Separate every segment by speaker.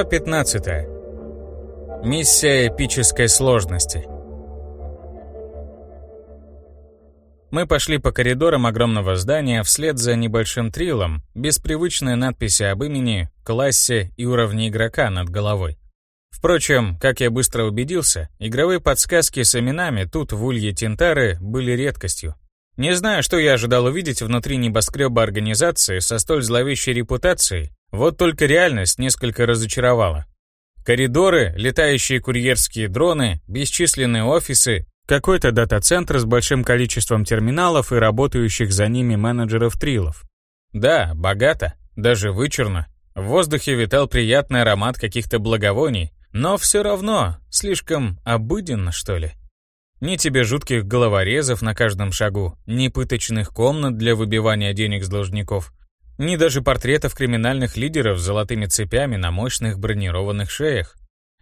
Speaker 1: Глава 15. Миссия эпической сложности. Мы пошли по коридорам огромного здания вслед за небольшим трилом, без привычной надписи об имени, классе и уровне игрока над головой. Впрочем, как я быстро убедился, игровые подсказки с именами тут в Улье Тинтары были редкостью. Не знаю, что я ожидал увидеть внутри небоскреба организации со столь зловещей репутацией, вот только реальность несколько разочаровала. Коридоры, летающие курьерские дроны, бесчисленные офисы, какой-то дата-центр с большим количеством терминалов и работающих за ними менеджеров трилов. Да, богато, даже вычурно. В воздухе витал приятный аромат каких-то благовоний, но все равно слишком обыденно, что ли. Ни тебе жутких головорезов на каждом шагу, ни пыточных комнат для выбивания денег с должников, ни даже портретов криминальных лидеров с золотыми цепями на мощных бронированных шеях.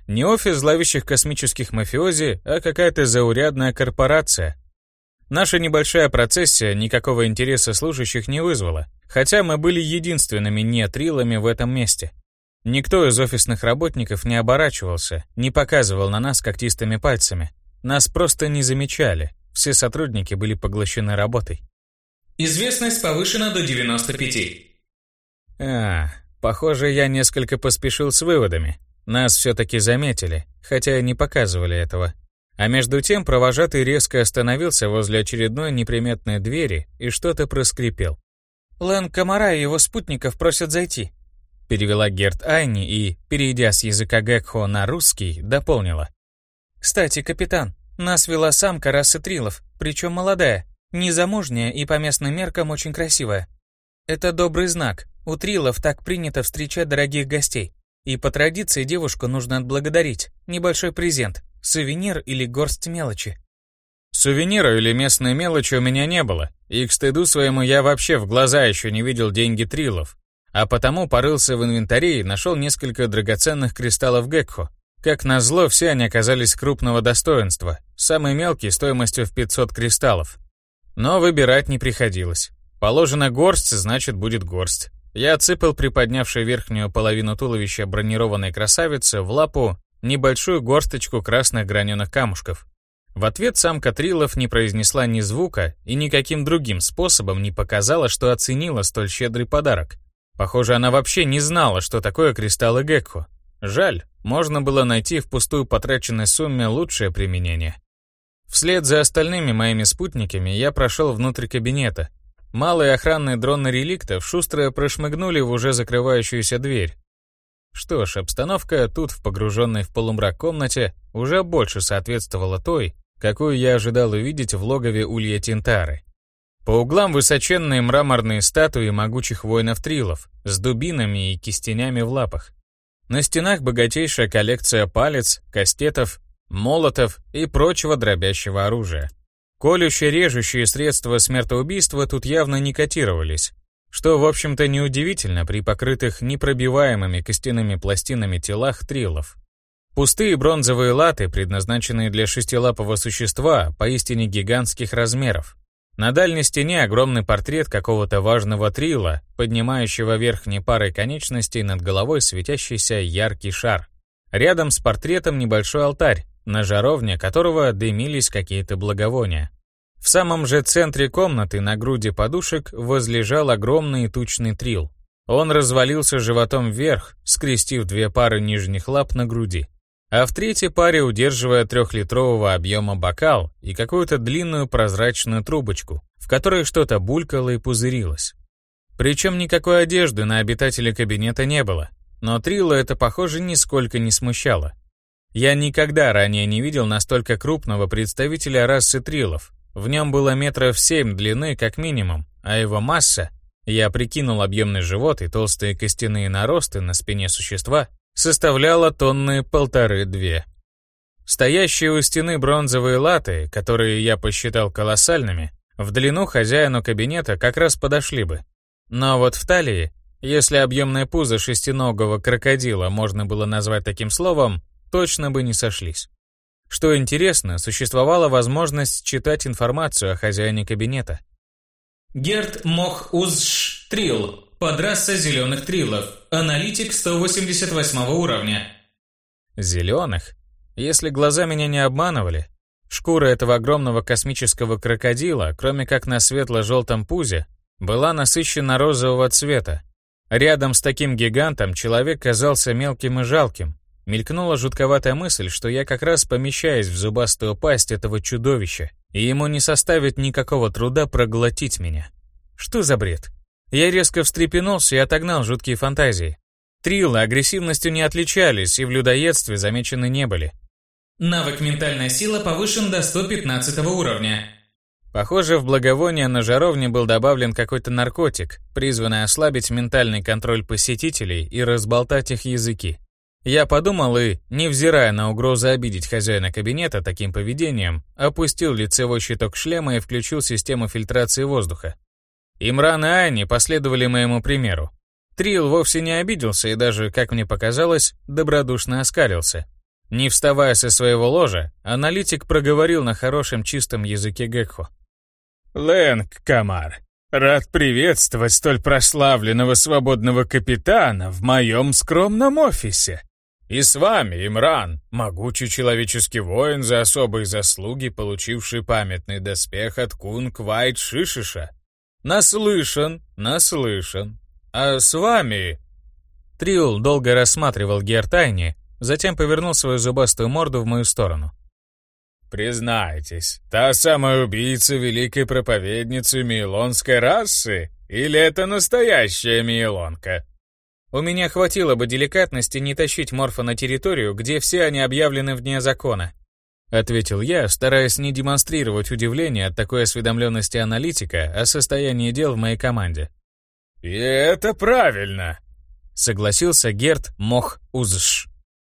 Speaker 1: Не офис зловещих космических мафиози, а какая-то заурядная корпорация. Наша небольшая процессия никакого интереса служащих не вызвала, хотя мы были единственными нетрилами в этом месте. Никто из офисных работников не оборачивался, не показывал на нас когтистыми пальцами. Нас просто не замечали. Все сотрудники были поглощены работой.
Speaker 2: Известность повышена до 95.
Speaker 1: А, похоже, я несколько поспешил с выводами. Нас все-таки заметили, хотя и не показывали этого. А между тем провожатый резко остановился возле очередной неприметной двери и что-то проскрипел.
Speaker 3: «Лэн Комара и его спутников просят зайти»,
Speaker 1: перевела Герт Айни и, перейдя с языка Гекхо на русский, дополнила.
Speaker 3: «Кстати, капитан, нас вела самка расы трилов, причем молодая, незамужняя и по местным меркам очень красивая. Это добрый знак. У трилов так принято встречать дорогих гостей. И по традиции девушку нужно отблагодарить. Небольшой презент, сувенир или горсть мелочи.
Speaker 1: Сувенира или местной мелочи у меня не было, и к стыду своему я вообще в глаза еще не видел деньги трилов, а потому порылся в инвентаре и нашел несколько драгоценных кристаллов Гекхо, как назло, все они оказались крупного достоинства, самый мелкий стоимостью в 500 кристаллов. Но выбирать не приходилось. Положена горсть, значит будет горсть. Я отсыпал приподнявшей верхнюю половину туловища бронированной красавицы в лапу небольшую горсточку красных граненых камушков. В ответ самка Трилов не произнесла ни звука и никаким другим способом не показала, что оценила столь щедрый подарок. Похоже, она вообще не знала, что такое кристаллы Гекко. Жаль, можно было найти в пустую потраченной сумме лучшее применение. Вслед за остальными моими спутниками я прошел внутрь кабинета. Малые охранные дроны реликтов шустро прошмыгнули в уже закрывающуюся дверь. Что ж, обстановка тут, в погруженной в полумрак комнате, уже больше соответствовала той, какую я ожидал увидеть в логове Улья Тинтары. По углам высоченные мраморные статуи могучих воинов-трилов с дубинами и кистенями в лапах. На стенах богатейшая коллекция палец, кастетов, молотов и прочего дробящего оружия. Колюще-режущие средства смертоубийства тут явно не котировались, что, в общем-то, неудивительно при покрытых непробиваемыми костяными пластинами телах трилов. Пустые бронзовые латы, предназначенные для шестилапого существа, поистине гигантских размеров. На дальней стене огромный портрет какого-то важного трила, поднимающего верхней парой конечностей над головой светящийся яркий шар. Рядом с портретом небольшой алтарь, на жаровне которого дымились какие-то благовония. В самом же центре комнаты на груди подушек возлежал огромный тучный трил. Он развалился животом вверх, скрестив две пары нижних лап на груди а в третьей паре удерживая трехлитрового объема бокал и какую-то длинную прозрачную трубочку, в которой что-то булькало и пузырилось. Причем никакой одежды на обитателе кабинета не было, но Трилла это, похоже, нисколько не смущало. Я никогда ранее не видел настолько крупного представителя расы трилов. В нем было метров семь длины как минимум, а его масса, я прикинул объемный живот и толстые костяные наросты на спине существа, составляла тонны полторы-две. Стоящие у стены бронзовые латы, которые я посчитал колоссальными, в длину хозяину кабинета как раз подошли бы. Но вот в талии, если объемное пузо шестиногого крокодила можно было назвать таким словом, точно бы не сошлись. Что интересно, существовала возможность читать информацию о хозяине кабинета.
Speaker 2: Герт Мох Узш Трил, Подраса зеленых трилов. Аналитик 188 уровня.
Speaker 1: Зеленых? Если глаза меня не обманывали, шкура этого огромного космического крокодила, кроме как на светло-желтом пузе, была насыщена розового цвета. Рядом с таким гигантом человек казался мелким и жалким. Мелькнула жутковатая мысль, что я как раз помещаюсь в зубастую пасть этого чудовища, и ему не составит никакого труда проглотить меня. Что за бред? Я резко встрепенулся и отогнал жуткие фантазии. Триллы агрессивностью не отличались и в людоедстве замечены не были.
Speaker 2: Навык «Ментальная сила» повышен до 115 уровня.
Speaker 1: Похоже, в благовоние на жаровне был добавлен какой-то наркотик, призванный ослабить ментальный контроль посетителей и разболтать их языки. Я подумал и, невзирая на угрозу обидеть хозяина кабинета таким поведением, опустил лицевой щиток шлема и включил систему фильтрации воздуха. Имран и Ани последовали моему примеру. Трил вовсе не обиделся и даже, как мне показалось, добродушно оскалился. Не вставая со своего ложа, аналитик проговорил на хорошем чистом языке Гекхо.
Speaker 4: «Лэнг Камар, рад приветствовать столь прославленного свободного капитана в моем скромном офисе. И с вами, Имран, могучий человеческий воин за особые заслуги, получивший памятный доспех от Кунг Вайт Шишиша. Наслышан, наслышан. А с вами...»
Speaker 1: Триул долго рассматривал Гертайни, Затем повернул свою зубастую морду в мою сторону.
Speaker 4: «Признайтесь, та самая убийца великой проповедницы мейлонской расы? Или это настоящая мейлонка?»
Speaker 1: У меня хватило бы деликатности не тащить Морфа на территорию, где все они объявлены вне закона. Ответил я, стараясь не демонстрировать удивление от такой осведомленности аналитика о состоянии дел в моей команде.
Speaker 4: «И это правильно!»
Speaker 1: Согласился Герт Мох Узш.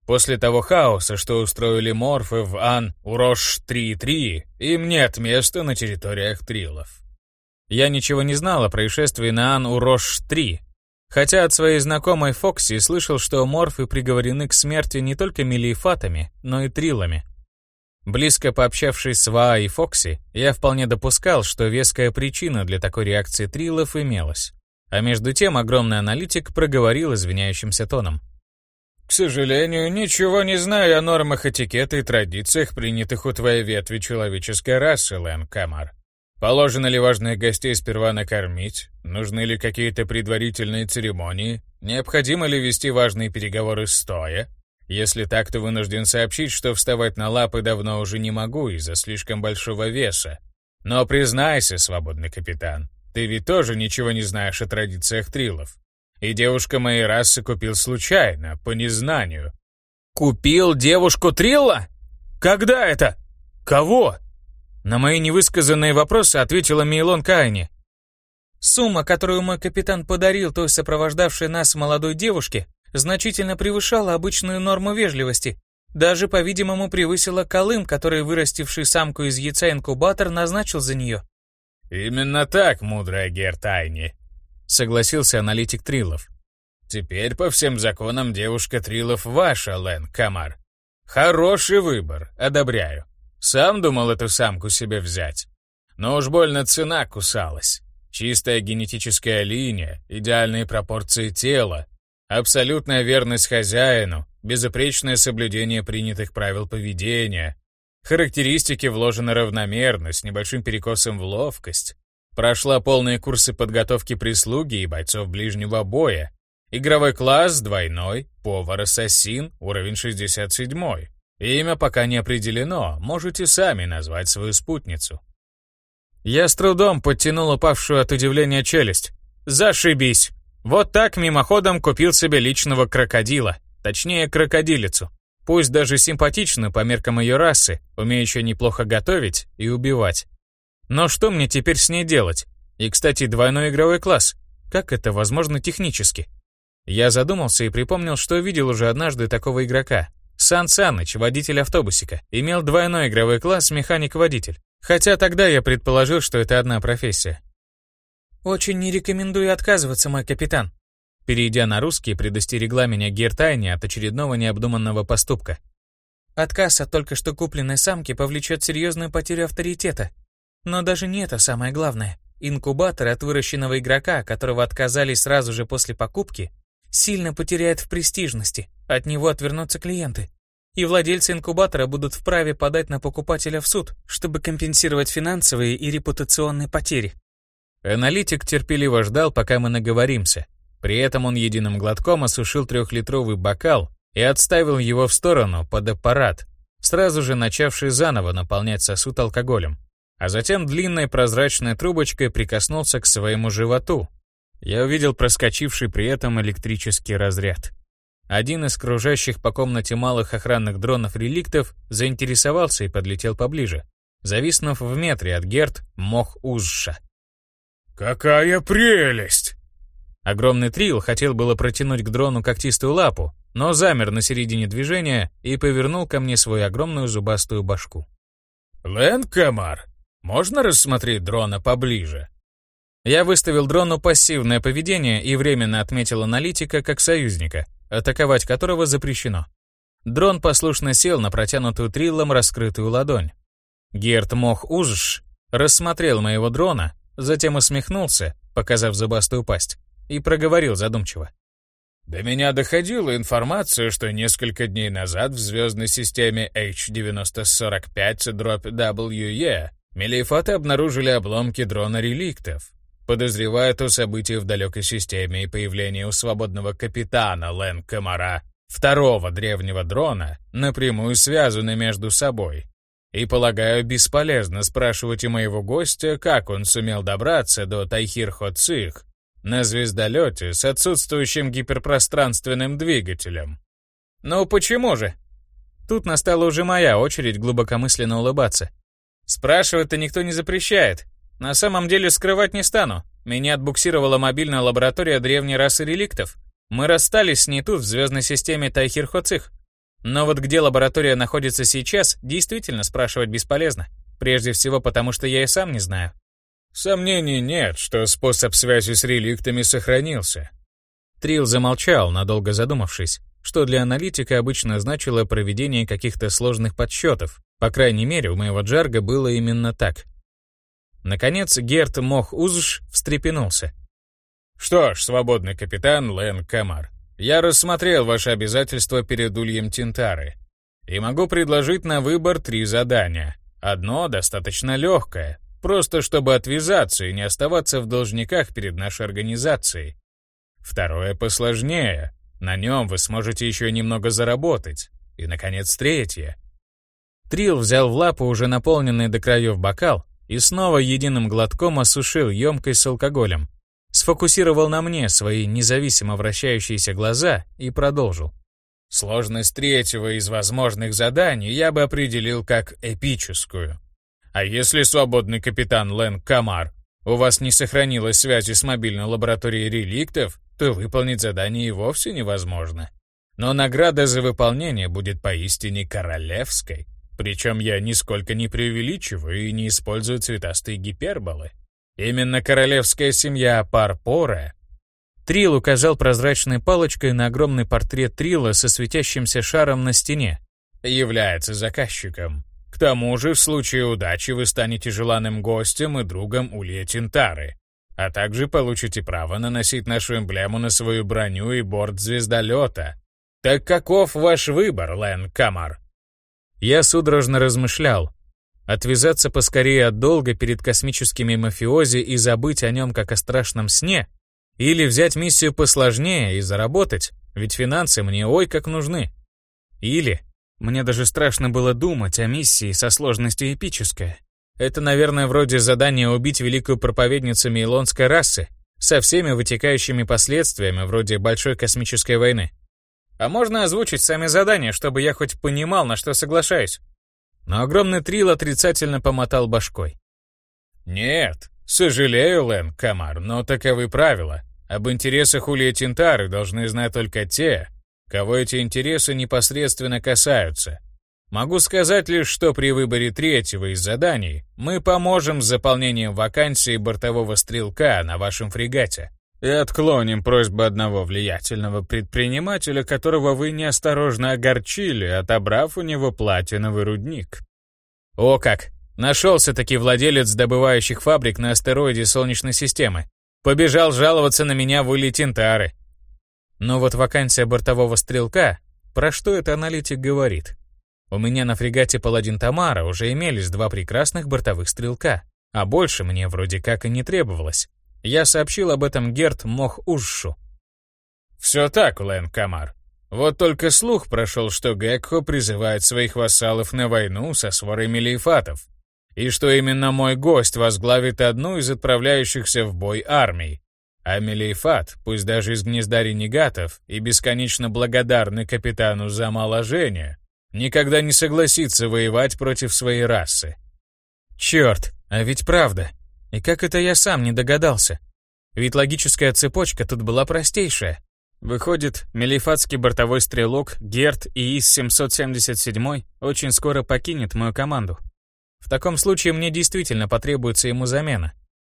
Speaker 1: После того хаоса, что устроили морфы в Ан-Урош-3-3, им нет места на территориях Трилов. Я ничего не знал о происшествии на Ан-Урош-3, хотя от своей знакомой Фокси слышал, что морфы приговорены к смерти не только мелиефатами, но и трилами. Близко пообщавшись с Ваа и Фокси, я вполне допускал, что веская причина для такой реакции трилов имелась. А между тем огромный аналитик проговорил извиняющимся тоном.
Speaker 4: К сожалению, ничего не знаю о нормах этикета и традициях, принятых у твоей ветви человеческой расы, Лэн Камар. Положено ли важных гостей сперва накормить? Нужны ли какие-то предварительные церемонии? Необходимо ли вести важные переговоры стоя? Если так, то вынужден сообщить, что вставать на лапы давно уже не могу из-за слишком большого веса. Но признайся, свободный капитан, ты ведь тоже ничего не знаешь о традициях трилов. И девушка моей расы купил случайно, по незнанию.
Speaker 1: Купил девушку Трилла? Когда это? Кого? На мои невысказанные вопросы ответила Мейлон Кайни. Сумма, которую мой капитан подарил той сопровождавшей нас молодой девушке, значительно превышала обычную норму вежливости. Даже, по-видимому, превысила Колым, который вырастивший самку из яйца инкубатор назначил за нее.
Speaker 4: «Именно так, мудрая Гертайни», согласился аналитик Трилов. Теперь по всем законам девушка Трилов ваша, Лэн Камар. Хороший выбор, одобряю. Сам думал эту самку себе взять. Но уж больно цена кусалась. Чистая генетическая линия, идеальные пропорции тела, абсолютная верность хозяину, безупречное соблюдение принятых правил поведения. Характеристики вложены равномерно, с небольшим перекосом в ловкость. Прошла полные курсы подготовки прислуги и бойцов ближнего боя. Игровой класс двойной, повар-ассасин, уровень 67. Имя пока не определено, можете сами назвать свою спутницу. Я с трудом подтянул упавшую от удивления челюсть. Зашибись! Вот так мимоходом купил себе личного крокодила, точнее крокодилицу. Пусть даже симпатичную по меркам ее расы, умеющую неплохо готовить и убивать. Но что мне теперь с ней делать? И, кстати, двойной игровой класс. Как это возможно технически? Я задумался и припомнил, что видел уже однажды такого игрока. Сан Саныч, водитель автобусика, имел двойной игровой класс механик-водитель. Хотя тогда я предположил, что это одна профессия. «Очень не рекомендую отказываться, мой капитан», Перейдя на русский, предостерегла меня Гертайни от очередного необдуманного поступка. Отказ от только что купленной самки повлечет серьезную потерю авторитета. Но даже не это самое главное.
Speaker 3: Инкубатор от выращенного игрока, которого отказались сразу же после покупки, сильно потеряет в престижности, от него отвернутся клиенты. И владельцы инкубатора будут вправе подать на покупателя в суд, чтобы компенсировать финансовые и репутационные потери.
Speaker 1: Аналитик терпеливо ждал, пока мы наговоримся. При этом он единым глотком осушил трехлитровый бокал и отставил его в сторону под аппарат, сразу же начавший заново наполнять сосуд алкоголем. А затем длинной прозрачной трубочкой прикоснулся к своему животу. Я увидел проскочивший при этом электрический разряд. Один из кружащих по комнате малых охранных дронов-реликтов заинтересовался и подлетел поближе, зависнув в метре от Герт мох Узша.
Speaker 4: «Какая прелесть!»
Speaker 1: Огромный трил хотел было протянуть к дрону когтистую лапу, но замер на середине движения и повернул ко мне свою огромную зубастую башку.
Speaker 4: «Лэн Камар, можно рассмотреть дрона поближе?»
Speaker 1: Я выставил дрону пассивное поведение и временно отметил аналитика как союзника, атаковать которого запрещено. Дрон послушно сел на протянутую триллом раскрытую ладонь. Герт Мох Ужш рассмотрел моего дрона, затем усмехнулся, показав зубастую пасть, и проговорил задумчиво.
Speaker 4: До меня доходила информация, что несколько дней назад в звездной системе H9045-WE мелиефаты обнаружили обломки дрона реликтов. Подозревая то событие в далекой системе и появление у свободного капитана Лэн Комара, второго древнего дрона, напрямую связаны между собой. И, полагаю, бесполезно спрашивать у моего гостя, как он сумел добраться до Тайхир-Хоцих, на звездолете с отсутствующим гиперпространственным двигателем.
Speaker 1: «Ну почему же?» Тут настала уже моя очередь глубокомысленно улыбаться. Спрашивать-то никто не запрещает. На самом деле скрывать не стану. Меня отбуксировала мобильная лаборатория древней расы реликтов. Мы расстались с ней тут, в звездной системе Тайхир-Хоцих. Но вот где лаборатория находится сейчас, действительно спрашивать бесполезно. Прежде всего потому, что я и сам не знаю.
Speaker 4: Сомнений нет, что способ связи с реликтами сохранился.
Speaker 1: Трил замолчал, надолго задумавшись, что для аналитика обычно значило проведение каких-то сложных подсчетов. По крайней мере, у моего Джарга было именно так. Наконец, Герт Мох Узш встрепенулся.
Speaker 4: «Что ж, свободный капитан Лэн Камар, я рассмотрел ваши обязательства перед Ульем Тинтары и могу предложить на выбор три задания. Одно достаточно легкое, Просто чтобы отвязаться и не оставаться в должниках перед нашей организацией. Второе посложнее. На нем вы сможете еще немного заработать. И, наконец, третье.
Speaker 1: Трил взял в лапу уже наполненный до краев бокал и снова единым глотком осушил емкость с алкоголем. Сфокусировал на мне свои независимо вращающиеся глаза и продолжил.
Speaker 4: Сложность третьего из возможных заданий я бы определил как эпическую. А если свободный капитан Лэн Камар, у вас не сохранилось связи с мобильной лабораторией реликтов, то выполнить задание и вовсе невозможно. Но награда за выполнение будет поистине королевской. Причем я нисколько не преувеличиваю и не использую цветастые гиперболы. Именно королевская семья Парпора
Speaker 1: Трил указал прозрачной палочкой на огромный портрет Трила со светящимся шаром на стене.
Speaker 4: является заказчиком. К тому же, в случае удачи вы станете желанным гостем и другом Улья Тинтары, а также получите право наносить нашу эмблему на свою броню и борт звездолета. Так каков ваш выбор, Лэн Камар?
Speaker 1: Я судорожно размышлял. Отвязаться поскорее от долга перед космическими мафиози и забыть о нем как о страшном сне? Или взять миссию посложнее и заработать, ведь финансы мне ой как нужны? Или мне даже страшно было думать о миссии со сложностью эпической. Это, наверное, вроде задания убить великую проповедницу мейлонской расы, со всеми вытекающими последствиями, вроде большой космической войны. А можно озвучить сами задания, чтобы я хоть понимал, на что соглашаюсь? Но огромный трил отрицательно помотал башкой.
Speaker 4: «Нет, сожалею, Лэн Камар, но таковы правила. Об интересах Улья Тинтары должны знать только те, кого эти интересы непосредственно касаются. Могу сказать лишь, что при выборе третьего из заданий мы поможем с заполнением вакансии бортового стрелка на вашем фрегате и отклоним просьбу одного влиятельного предпринимателя, которого вы неосторожно огорчили, отобрав у него платиновый рудник.
Speaker 1: О как! Нашелся-таки владелец добывающих фабрик на астероиде Солнечной системы. Побежал жаловаться на меня в Ули Тинтары. Но вот вакансия бортового стрелка, про что это аналитик говорит? У меня на фрегате «Паладин Тамара» уже имелись два прекрасных бортовых стрелка, а больше мне вроде как и не требовалось. Я сообщил об этом Герт Мох-Ужшу. «Все так, Лэн Камар. Вот только слух прошел, что Гекхо призывает своих вассалов на войну со сворой мелиефатов и что именно мой гость возглавит одну из отправляющихся в бой армий. А Мелиефат, пусть даже из гнезда ренегатов и бесконечно благодарный капитану за моложение, никогда не согласится воевать против своей расы. Черт, а ведь правда. И как это я сам не догадался? Ведь логическая цепочка тут была простейшая. Выходит, мелифатский бортовой стрелок Герт ИИС-777 очень скоро покинет мою команду. В таком случае мне действительно потребуется ему замена.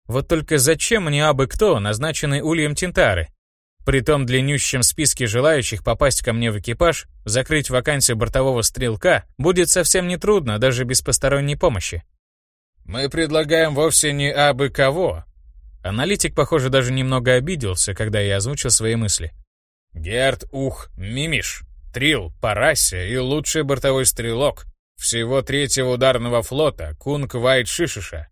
Speaker 1: Вот только зачем мне абы кто, назначенный Ульем Тинтары? При том длиннющем списке желающих попасть ко мне в экипаж, закрыть вакансию бортового стрелка будет совсем нетрудно, даже без посторонней помощи. Мы предлагаем вовсе не абы кого. Аналитик, похоже, даже немного обиделся, когда я озвучил свои мысли. Герд Ух Мимиш, Трил по и лучший бортовой стрелок, всего третьего ударного флота Кунг Вайт Шишиша.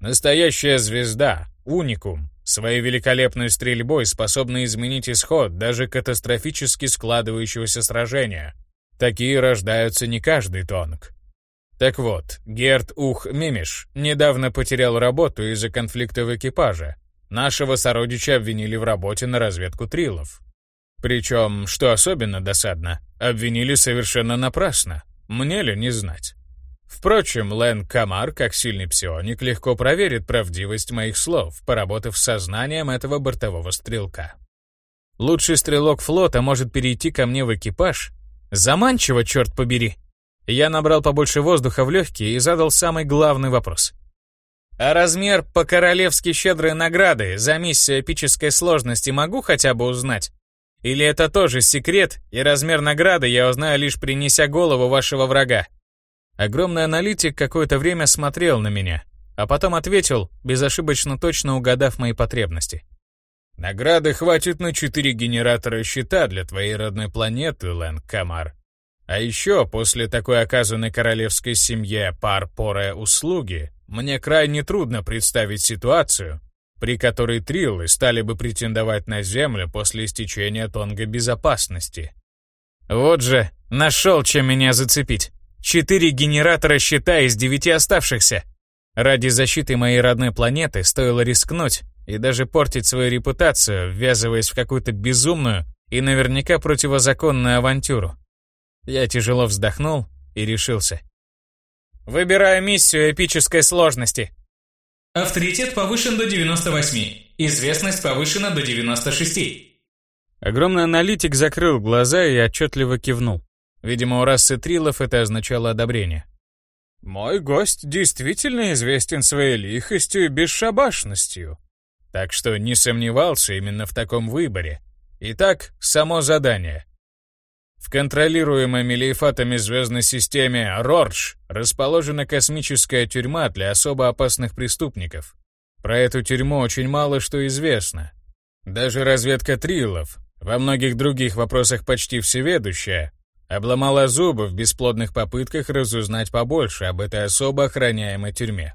Speaker 1: Настоящая звезда, уникум, своей великолепной стрельбой способна изменить исход даже катастрофически складывающегося сражения. Такие рождаются не каждый тонг. Так вот, Герт Ух Мимиш недавно потерял работу из-за конфликта в экипаже. Нашего сородича обвинили в работе на разведку трилов. Причем, что особенно досадно, обвинили совершенно напрасно. Мне ли не знать? Впрочем, Лэн Камар, как сильный псионик, легко проверит правдивость моих слов, поработав с сознанием этого бортового стрелка. Лучший стрелок флота может перейти ко мне в экипаж? Заманчиво, черт побери! Я набрал побольше воздуха в легкие и задал самый главный вопрос. А размер по-королевски щедрой награды за миссию эпической сложности могу хотя бы узнать? Или это тоже секрет, и размер награды я узнаю лишь принеся голову вашего врага? Огромный аналитик какое-то время смотрел на меня, а потом ответил, безошибочно точно угадав мои потребности. Награды хватит на четыре генератора щита для твоей родной планеты, Лэн Камар. А еще, после такой оказанной королевской семье пар-порая услуги, мне крайне трудно представить ситуацию, при которой триллы стали бы претендовать на Землю после истечения тонга безопасности. Вот же, нашел чем меня зацепить. Четыре генератора щита из девяти оставшихся. Ради защиты моей родной планеты стоило рискнуть и даже портить свою репутацию, ввязываясь в какую-то безумную и наверняка противозаконную авантюру. Я тяжело вздохнул и решился. Выбираю миссию эпической сложности.
Speaker 2: Авторитет повышен до 98. Известность повышена до 96.
Speaker 1: Огромный аналитик закрыл глаза и отчетливо кивнул. Видимо, у расы трилов это означало одобрение. «Мой гость действительно известен своей лихостью и бесшабашностью, так что не сомневался именно в таком выборе. Итак, само задание. В контролируемой мелиефатами звездной системе Рордж расположена космическая тюрьма для особо опасных преступников. Про эту тюрьму очень мало что известно. Даже разведка Трилов, во многих других вопросах почти всеведущая, обломала зубы в бесплодных попытках разузнать побольше об этой особо охраняемой тюрьме.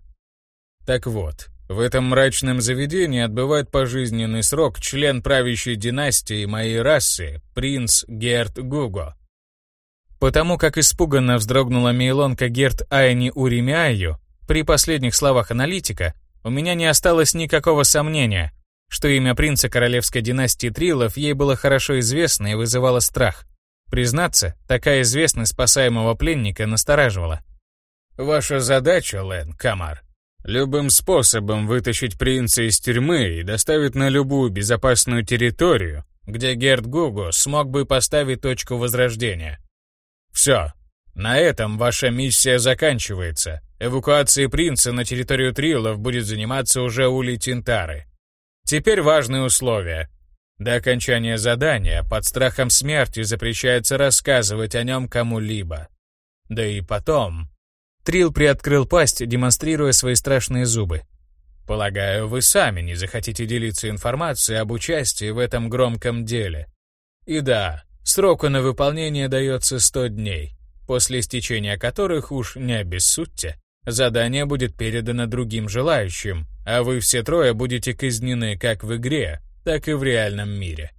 Speaker 1: Так вот, в этом мрачном заведении отбывает пожизненный срок член правящей династии моей расы, принц Герт Гуго. Потому как испуганно вздрогнула мейлонка Герт Айни Уремяю, при последних словах аналитика, у меня не осталось никакого сомнения, что имя принца королевской династии Трилов ей было хорошо известно и вызывало страх. Признаться, такая известность спасаемого пленника настораживала. «Ваша задача, Лэн Камар, Любым способом вытащить принца из тюрьмы и доставить на любую безопасную территорию, где Герд Гуго смог бы поставить точку возрождения. Все. На этом ваша миссия заканчивается. Эвакуацией принца на территорию Трилов будет заниматься уже Ули Тинтары. Теперь важные условия. До окончания задания под страхом смерти запрещается рассказывать о нем кому-либо. Да и потом, Трил приоткрыл пасть, демонстрируя свои страшные зубы. Полагаю, вы сами не захотите делиться информацией об участии в этом громком деле. И да, сроку на выполнение дается 100 дней, после истечения которых уж не обессудьте. Задание будет передано другим желающим, а вы все трое будете казнены как в игре, так и в реальном мире.